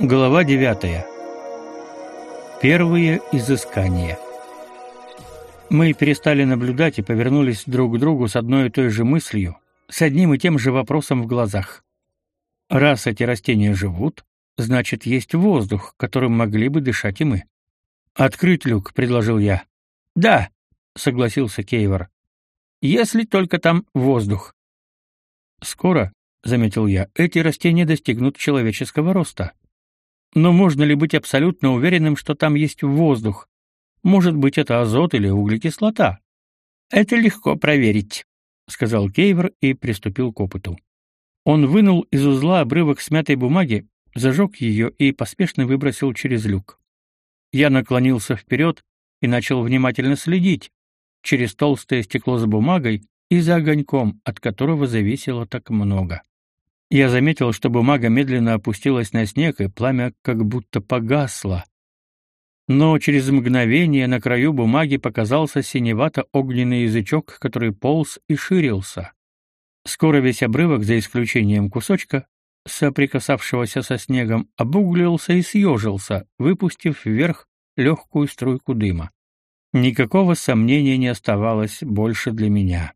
Глава 9. Первые изыскания. Мы перестали наблюдать и повернулись друг к другу с одной и той же мыслью, с одним и тем же вопросом в глазах. Раз эти растения живут, значит, есть воздух, которым могли бы дышать и мы. «Открыть люк», — предложил я. «Да», — согласился Кейвор. «Если только там воздух». «Скоро», — заметил я, — «эти растения достигнут человеческого роста». Но можно ли быть абсолютно уверенным, что там есть воздух? Может быть, это азот или углекислота? Это легко проверить, сказал Кейвер и приступил к опыту. Он вынул из узла обрывок смятой бумаги, зажег ее и поспешно выбросил через люк. Я наклонился вперед и начал внимательно следить через толстое стекло с бумагой и за огоньком, от которого зависело так много. Я заметил, что бумага медленно опустилась на снег, и пламя как будто погасло. Но через мгновение на краю бумаги показался синевато-огненный язычок, который полз и ширился. Скоро весь обрывок, за исключением кусочка, соприкасавшегося со снегом, обуглился и съежился, выпустив вверх легкую струйку дыма. Никакого сомнения не оставалось больше для меня.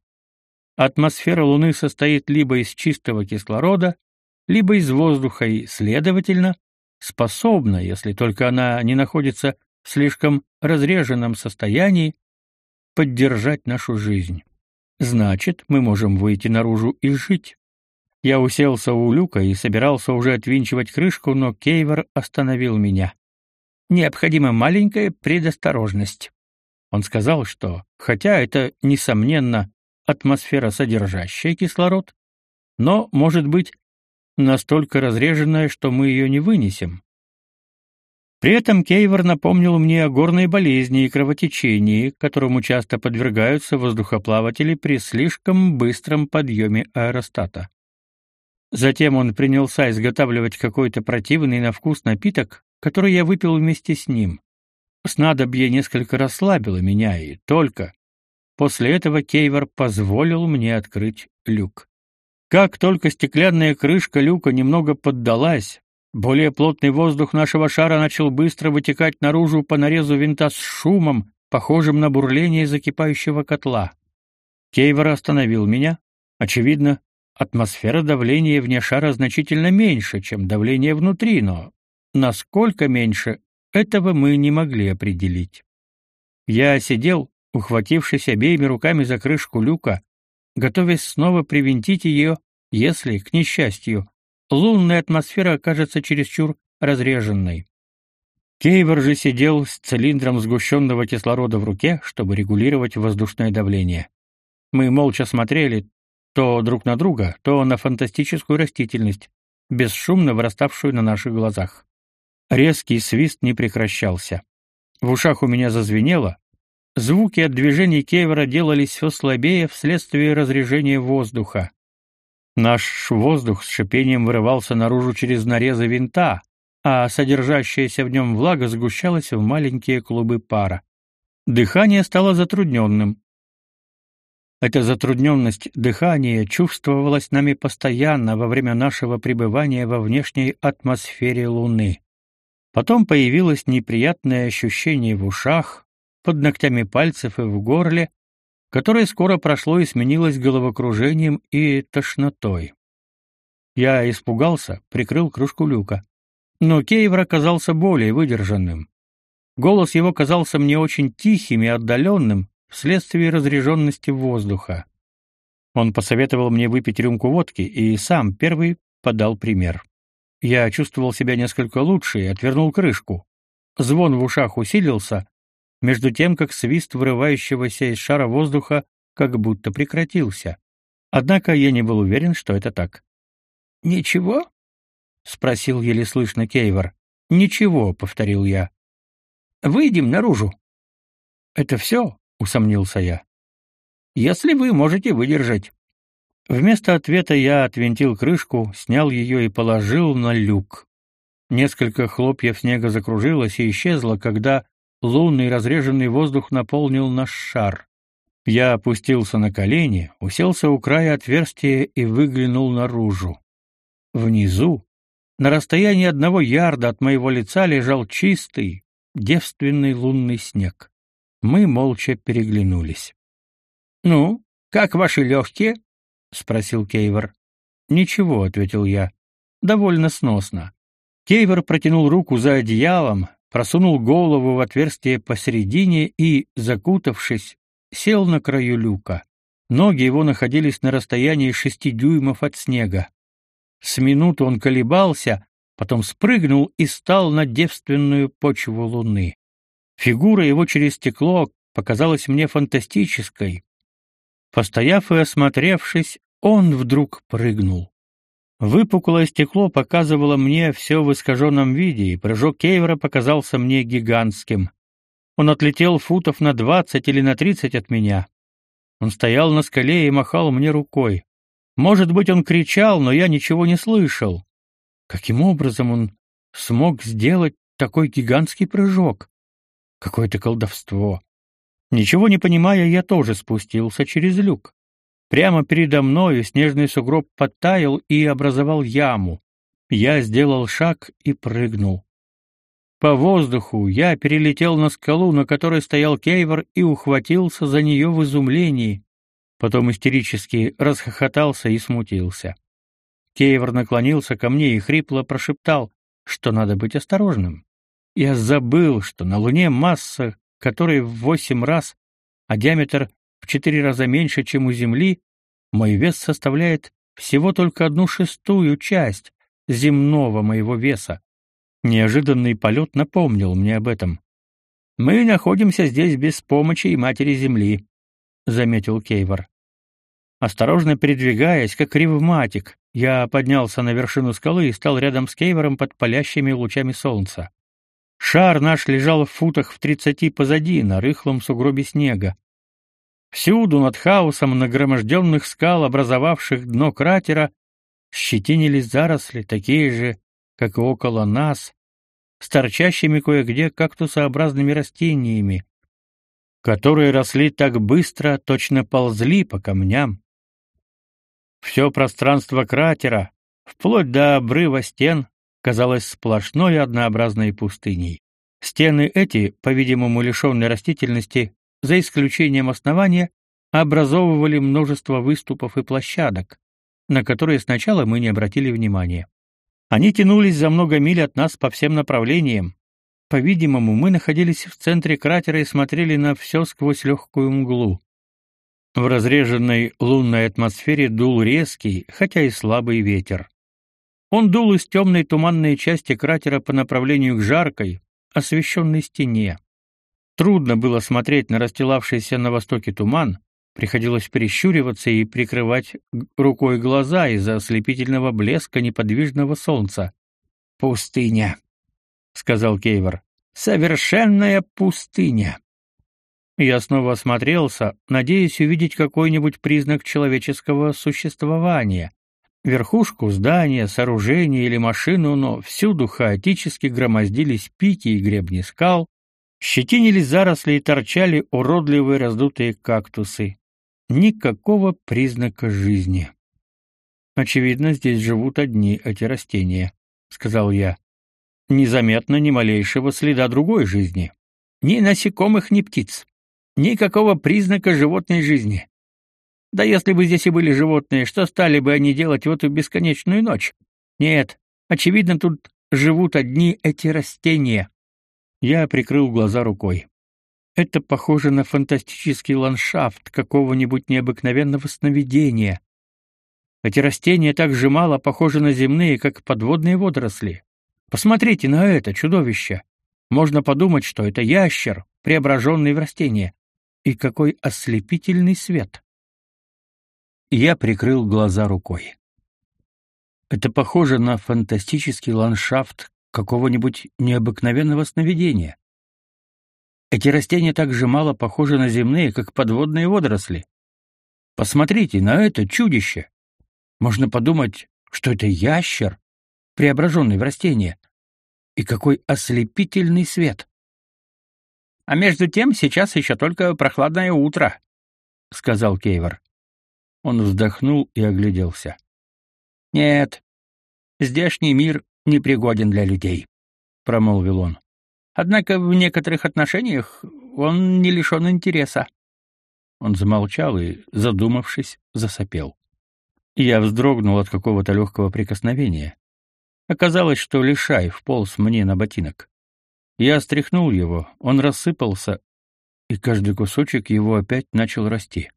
Атмосфера Луны состоит либо из чистого кислорода, либо из воздуха и, следовательно, способна, если только она не находится в слишком разреженном состоянии, поддержать нашу жизнь. Значит, мы можем выйти наружу и жить. Я уселся у люка и собирался уже отвинчивать крышку, но Кейвер остановил меня. Необходима маленькая предосторожность. Он сказал, что, хотя это, несомненно, атмосфера, содержащая кислород, но, может быть, настолько разреженная, что мы ее не вынесем. При этом Кейвор напомнил мне о горной болезни и кровотечении, которому часто подвергаются воздухоплаватели при слишком быстром подъеме аэростата. Затем он принялся изготавливать какой-то противный на вкус напиток, который я выпил вместе с ним. Снадобье несколько расслабило меня, и только, После этого Кейвор позволил мне открыть люк. Как только стеклянная крышка люка немного поддалась, более плотный воздух нашего шара начал быстро вытекать наружу по нарезу винта с шумом, похожим на бурление закипающего котла. Кейвор остановил меня. Очевидно, атмосфера давления вне шара значительно меньше, чем давление внутри, но насколько меньше, этого мы не могли определить. Я сидел, ухватившись обеими руками за крышку люка, готовясь снова привинтить ее, если, к несчастью, лунная атмосфера окажется чересчур разреженной. Кейвер же сидел с цилиндром сгущенного кислорода в руке, чтобы регулировать воздушное давление. Мы молча смотрели то друг на друга, то на фантастическую растительность, бесшумно выраставшую на наших глазах. Резкий свист не прекращался. В ушах у меня зазвенело, Звуки от движений Кевера делались все слабее вследствие разрежения воздуха. Наш воздух с шипением вырывался наружу через нарезы винта, а содержащаяся в нем влага сгущалась в маленькие клубы пара. Дыхание стало затрудненным. Эта затрудненность дыхания чувствовалась нами постоянно во время нашего пребывания во внешней атмосфере Луны. Потом появилось неприятное ощущение в ушах, под ногтями пальцев и в горле, которое скоро прошло и сменилось головокружением и тошнотой. Я испугался, прикрыл кружку люка. Но Кейвер оказался более выдержанным. Голос его казался мне очень тихим и отдаленным вследствие разреженности воздуха. Он посоветовал мне выпить рюмку водки и сам первый подал пример. Я чувствовал себя несколько лучше и отвернул крышку. Звон в ушах усилился, между тем как свист вырывающегося из шара воздуха как будто прекратился. Однако я не был уверен, что это так. «Ничего?» — спросил еле слышно Кейвор. «Ничего», — повторил я. «Выйдем наружу». «Это все?» — усомнился я. «Если вы можете выдержать». Вместо ответа я отвинтил крышку, снял ее и положил на люк. Несколько хлопьев снега закружилось и исчезло, когда Лунный разреженный воздух наполнил наш шар. Я опустился на колени, уселся у края отверстия и выглянул наружу. Внизу, на расстоянии одного ярда от моего лица лежал чистый, девственный лунный снег. Мы молча переглянулись. «Ну, как ваши легкие?» — спросил Кейвор. «Ничего», — ответил я. «Довольно сносно». Кейвор протянул руку за одеялом, просунул голову в отверстие посередине и, закутавшись, сел на краю люка. Ноги его находились на расстоянии шести дюймов от снега. С минуту он колебался, потом спрыгнул и стал на девственную почву луны. Фигура его через стекло показалась мне фантастической. Постояв и осмотревшись, он вдруг прыгнул. Выпуклое стекло показывало мне все в искаженном виде, и прыжок Кейвера показался мне гигантским. Он отлетел футов на двадцать или на тридцать от меня. Он стоял на скале и махал мне рукой. Может быть, он кричал, но я ничего не слышал. Каким образом он смог сделать такой гигантский прыжок? Какое-то колдовство. Ничего не понимая, я тоже спустился через люк. Прямо передо мною снежный сугроб подтаял и образовал яму. Я сделал шаг и прыгнул. По воздуху я перелетел на скалу, на которой стоял Кейвор, и ухватился за нее в изумлении. Потом истерически расхохотался и смутился. Кейвор наклонился ко мне и хрипло прошептал, что надо быть осторожным. Я забыл, что на Луне масса, которой в восемь раз, а диаметр в четыре раза меньше, чем у Земли, мой вес составляет всего только одну шестую часть земного моего веса. Неожиданный полет напомнил мне об этом. Мы находимся здесь без помощи матери земли, заметил Кейвор. Осторожно передвигаясь, как ревматик, я поднялся на вершину скалы и стал рядом с Кейвором под палящими лучами солнца. Шар наш лежал в футах в тридцати позади, на рыхлом сугробе снега. Всюду над хаосом нагроможденных скал, образовавших дно кратера, щетинились заросли, такие же, как и около нас, с торчащими кое-где кактусообразными растениями, которые росли так быстро, точно ползли по камням. Все пространство кратера, вплоть до обрыва стен, казалось сплошной однообразной пустыней. Стены эти, по-видимому лишенные растительности, за исключением основания, образовывали множество выступов и площадок, на которые сначала мы не обратили внимания. Они тянулись за много миль от нас по всем направлениям. По-видимому, мы находились в центре кратера и смотрели на все сквозь легкую мглу. В разреженной лунной атмосфере дул резкий, хотя и слабый ветер. Он дул из темной туманной части кратера по направлению к жаркой, освещенной стене. Трудно было смотреть на расстилавшийся на востоке туман, Приходилось перещуриваться и прикрывать рукой глаза из-за ослепительного блеска неподвижного солнца. «Пустыня», — сказал Кейвор. «Совершенная пустыня». Я снова осмотрелся, надеясь увидеть какой-нибудь признак человеческого существования. Верхушку здания, сооружение или машину, но всюду хаотически громоздились пики и гребни скал, щетинились заросли и торчали уродливые раздутые кактусы никакого признака жизни. Очевидно, здесь живут одни эти растения, сказал я. Незаметно ни малейшего следа другой жизни, ни насекомых, ни птиц, никакого признака животной жизни. Да если бы здесь и были животные, что стали бы они делать в эту бесконечную ночь? Нет, очевидно, тут живут одни эти растения. Я прикрыл глаза рукой. Это похоже на фантастический ландшафт какого-нибудь необыкновенного сновидения. Эти растения так же мало похожи на земные, как подводные водоросли. Посмотрите на это чудовище. Можно подумать, что это ящер, преображенный в растение. И какой ослепительный свет. Я прикрыл глаза рукой. Это похоже на фантастический ландшафт какого-нибудь необыкновенного сновидения. Эти растения так же мало похожи на земные, как подводные водоросли. Посмотрите на это чудище. Можно подумать, что это ящер, преображенный в растение. И какой ослепительный свет. А между тем сейчас еще только прохладное утро, сказал Кейвор. Он вздохнул и огляделся. Нет. Здешний мир непригоден для людей, промолвил он. Однако в некоторых отношениях он не лишен интереса. Он замолчал и, задумавшись, засопел. Я вздрогнул от какого-то легкого прикосновения. Оказалось, что лишай вполз мне на ботинок. Я стряхнул его, он рассыпался, и каждый кусочек его опять начал расти.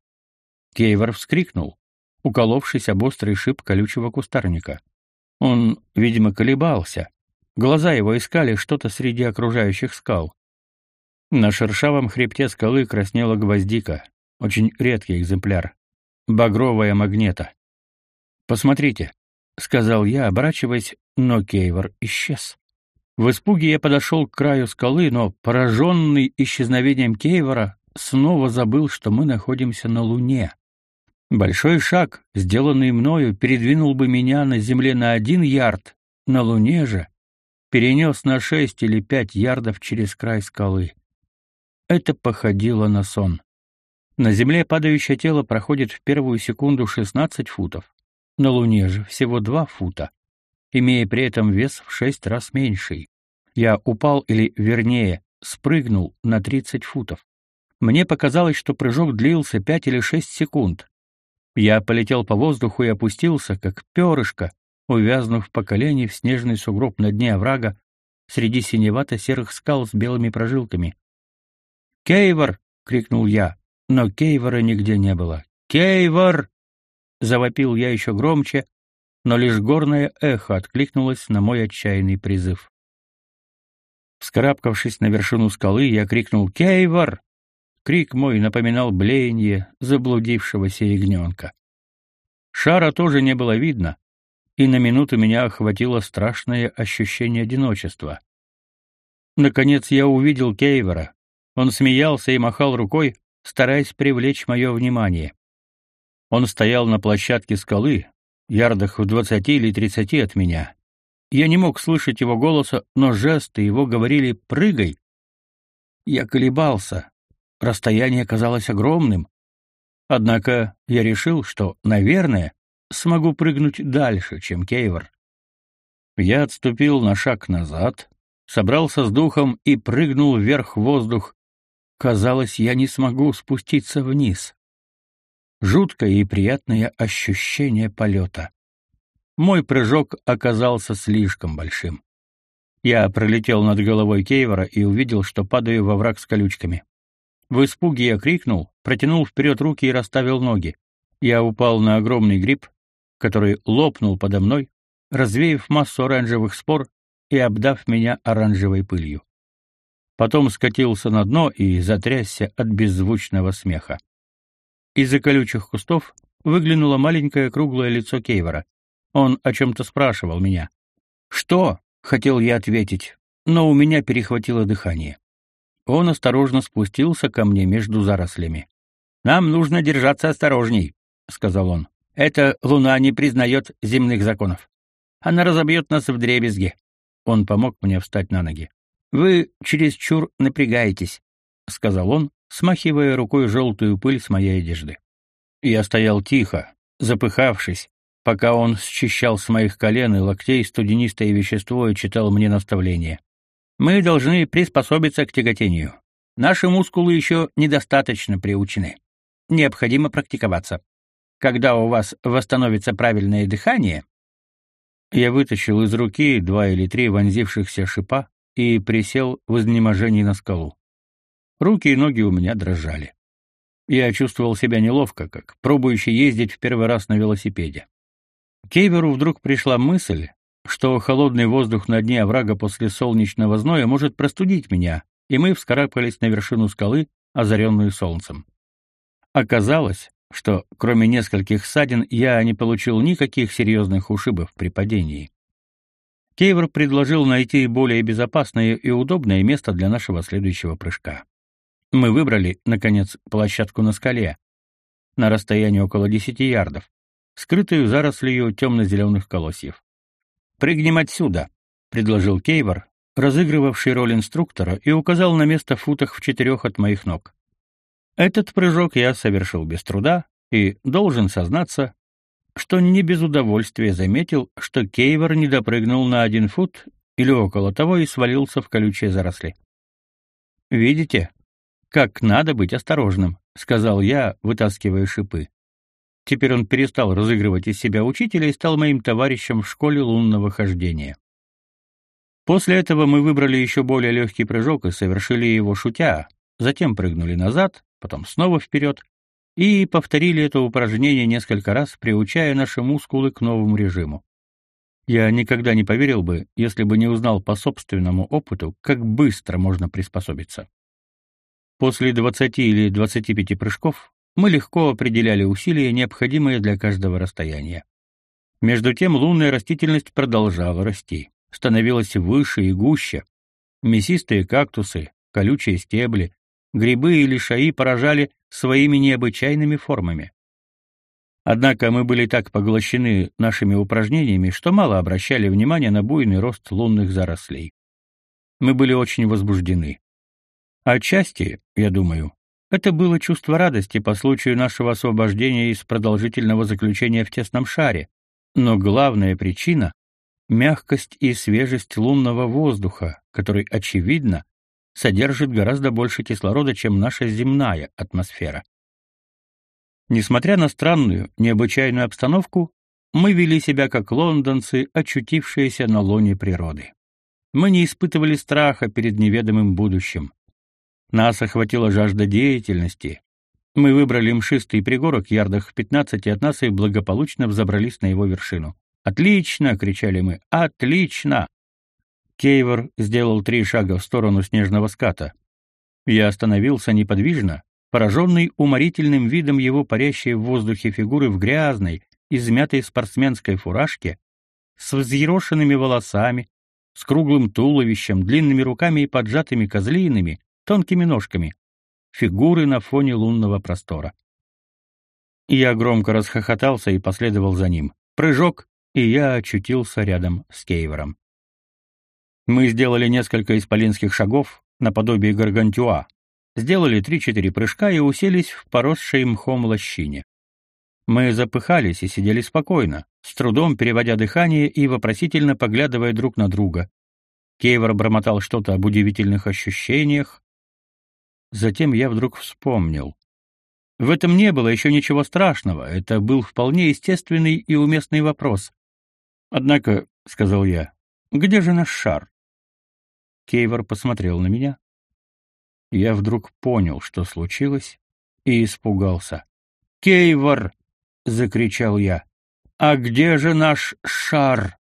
Кейвор вскрикнул, уколовшись об острый шип колючего кустарника. Он, видимо, колебался. Глаза его искали что-то среди окружающих скал. На шершавом хребте скалы краснела гвоздика, очень редкий экземпляр, багровая магнета. «Посмотрите», — сказал я, оборачиваясь, но Кейвор исчез. В испуге я подошел к краю скалы, но, пораженный исчезновением Кейвора, снова забыл, что мы находимся на Луне. Большой шаг, сделанный мною, передвинул бы меня на Земле на один ярд, на Луне же перенес на шесть или пять ярдов через край скалы. Это походило на сон. На Земле падающее тело проходит в первую секунду 16 футов. На Луне же всего 2 фута, имея при этом вес в 6 раз меньший. Я упал или, вернее, спрыгнул на 30 футов. Мне показалось, что прыжок длился 5 или 6 секунд. Я полетел по воздуху и опустился, как перышко, увязнув по колени в снежный сугроб на дне оврага среди синевато-серых скал с белыми прожилками. «Кейвор!» — крикнул я, но Кейвора нигде не было. «Кейвор!» — завопил я еще громче, но лишь горное эхо откликнулось на мой отчаянный призыв. Вскарабкавшись на вершину скалы, я крикнул «Кейвор!». Крик мой напоминал блеяние заблудившегося ягненка. Шара тоже не было видно, и на минуту меня охватило страшное ощущение одиночества. Наконец я увидел Кейвера. Он смеялся и махал рукой, стараясь привлечь мое внимание. Он стоял на площадке скалы, ярдах в двадцати или тридцати от меня. Я не мог слышать его голоса, но жесты его говорили «прыгай». Я колебался. Расстояние казалось огромным. Однако я решил, что, наверное, смогу прыгнуть дальше, чем Кейвор. Я отступил на шаг назад, собрался с духом и прыгнул вверх в воздух. Казалось, я не смогу спуститься вниз. Жуткое и приятное ощущение полета. Мой прыжок оказался слишком большим. Я пролетел над головой Кейвора и увидел, что падаю во враг с колючками. В испуге я крикнул, протянул вперед руки и расставил ноги. Я упал на огромный гриб, который лопнул подо мной, развеяв массу оранжевых спор и обдав меня оранжевой пылью. Потом скатился на дно и затрясся от беззвучного смеха. Из-за колючих кустов выглянуло маленькое круглое лицо Кейвора. Он о чем-то спрашивал меня. «Что?» — хотел я ответить, но у меня перехватило дыхание. Он осторожно спустился ко мне между зарослями. «Нам нужно держаться осторожней», — сказал он. Эта луна не признает земных законов. Она разобьет нас в дребезги. Он помог мне встать на ноги. Вы чересчур напрягаетесь, сказал он, смахивая рукой желтую пыль с моей одежды. Я стоял тихо, запыхавшись, пока он счищал с моих колен и локтей студенистое вещество и читал мне наставления. Мы должны приспособиться к тяготению. Наши мускулы еще недостаточно приучены. Необходимо практиковаться. Когда у вас восстановится правильное дыхание, я вытащил из руки два или три вонзившихся шипа и присел в изнеможении на скалу. Руки и ноги у меня дрожали. Я чувствовал себя неловко, как пробующий ездить в первый раз на велосипеде. Кейверу вдруг пришла мысль, что холодный воздух на дне оврага после солнечного зноя может простудить меня, и мы вскарабкались на вершину скалы, озаренную солнцем. Оказалось, что кроме нескольких ссадин я не получил никаких серьезных ушибов при падении. Кейвер предложил найти более безопасное и удобное место для нашего следующего прыжка. Мы выбрали, наконец, площадку на скале, на расстоянии около десяти ярдов, скрытую зарослью темно-зеленых колосьев. «Прыгнем отсюда», — предложил Кейвор, разыгрывавший роль инструктора, и указал на место в футах в четырех от моих ног. Этот прыжок я совершил без труда и, должен сознаться, что не без удовольствия заметил, что Кейвор не допрыгнул на один фут или около того и свалился в колючие заросли. «Видите, как надо быть осторожным», — сказал я, вытаскивая шипы. Теперь он перестал разыгрывать из себя учителя и стал моим товарищем в школе лунного хождения. После этого мы выбрали еще более легкий прыжок и совершили его шутя, затем прыгнули назад, потом снова вперед и повторили это упражнение несколько раз, приучая наши мускулы к новому режиму. Я никогда не поверил бы, если бы не узнал по собственному опыту, как быстро можно приспособиться. После 20 или 25 прыжков мы легко определяли усилия, необходимые для каждого расстояния. Между тем лунная растительность продолжала расти, становилась выше и гуще. Мясистые кактусы, колючие стебли, грибы и лишаи поражали своими необычайными формами. Однако мы были так поглощены нашими упражнениями, что мало обращали внимания на буйный рост лунных зарослей. Мы были очень возбуждены. Отчасти, я думаю, это было чувство радости по случаю нашего освобождения из продолжительного заключения в тесном шаре, но главная причина — мягкость и свежесть лунного воздуха, который, очевидно, содержит гораздо больше кислорода, чем наша земная атмосфера. Несмотря на странную, необычайную обстановку, мы вели себя как лондонцы, очутившиеся на лоне природы. Мы не испытывали страха перед неведомым будущим. Нас охватила жажда деятельности. Мы выбрали мшистый пригорок ярдах в пятнадцати от нас и благополучно взобрались на его вершину. «Отлично!» — кричали мы. «Отлично!» Кейвор сделал три шага в сторону снежного ската. Я остановился неподвижно, пораженный уморительным видом его парящей в воздухе фигуры в грязной, измятой спортсменской фуражке, с взъерошенными волосами, с круглым туловищем, длинными руками и поджатыми козлиными, тонкими ножками, фигуры на фоне лунного простора. Я громко расхохотался и последовал за ним. Прыжок, и я очутился рядом с Кейвером. Мы сделали несколько исполинских шагов, наподобие гаргантюа, сделали три-четыре прыжка и уселись в поросшей мхом лощине. Мы запыхались и сидели спокойно, с трудом переводя дыхание и вопросительно поглядывая друг на друга. Кейвор бормотал что-то об удивительных ощущениях, Затем я вдруг вспомнил. В этом не было еще ничего страшного, это был вполне естественный и уместный вопрос. «Однако», — сказал я, — «где же наш шар?» Кейвор посмотрел на меня. Я вдруг понял, что случилось, и испугался. «Кейвор!» — закричал я. «А где же наш шар?»